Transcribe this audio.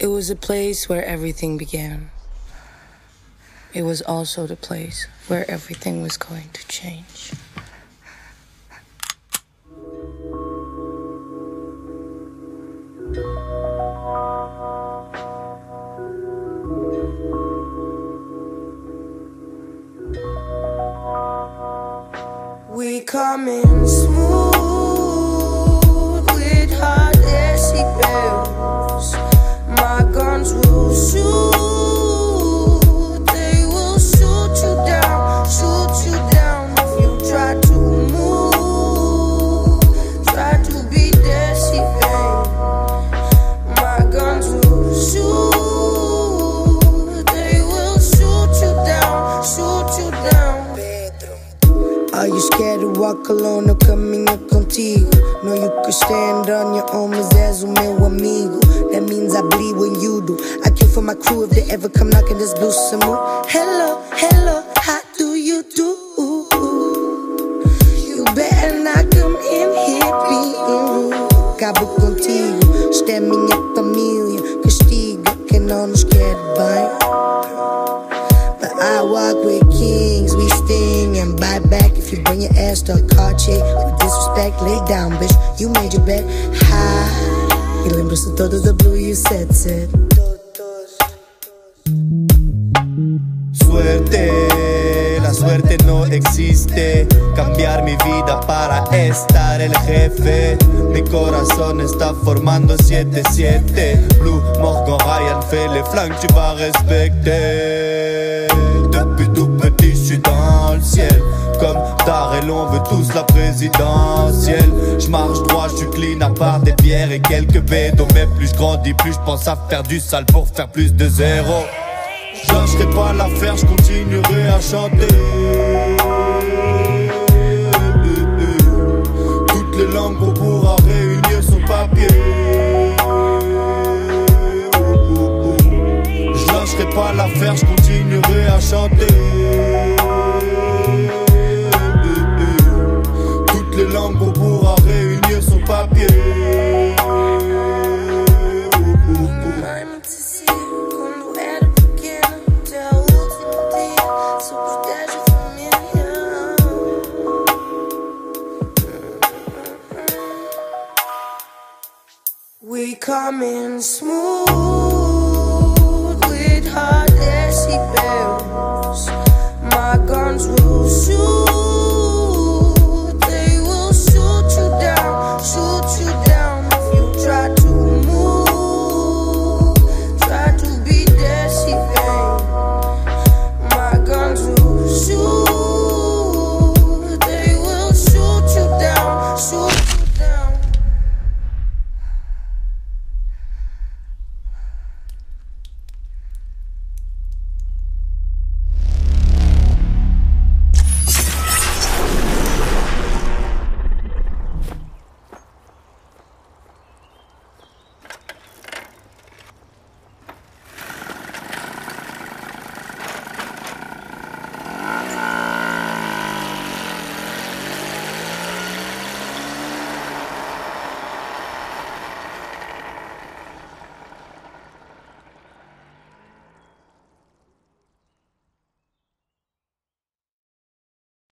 It was a place where everything began. It was also the place where everything was going to change. We coming smooth walk caminho contigo? No, you can stand on your own, mas és o meu amigo. That means I bleed when you do. I kill for my crew if they ever come knocking this blue some Hello, hello, how do you do? You better not come in here being rude. Acabo contigo, esta é minha família. Castiga quem não nos quer bem. I walk with kings, we sting and bite back if you bring your ass to a car chick. With disrespect, lay down, bitch. You made your bed high. E lembra-se toda da blue you said, said. Suerte, la suerte no existe. Cambiar mi vida para estar el jefe. Mi corazón está formando 7-7. Blue, Morgan, Ryan, fait les flancs, tu vas respecter. Comme Darrell, on veut tous la présidentielle. Je marche droit, je clean à part des pierres et quelques bédos. Mais plus je grandis, plus je pense à faire du sale pour faire plus de zéro. Je lâcherai pas l'affaire, je continuerai à chanter. Toutes les langues qu'on pourra réunir sur papier. Je lâcherai pas l'affaire, je continuerai à chanter. Última dia, só protege a família. We coming smooth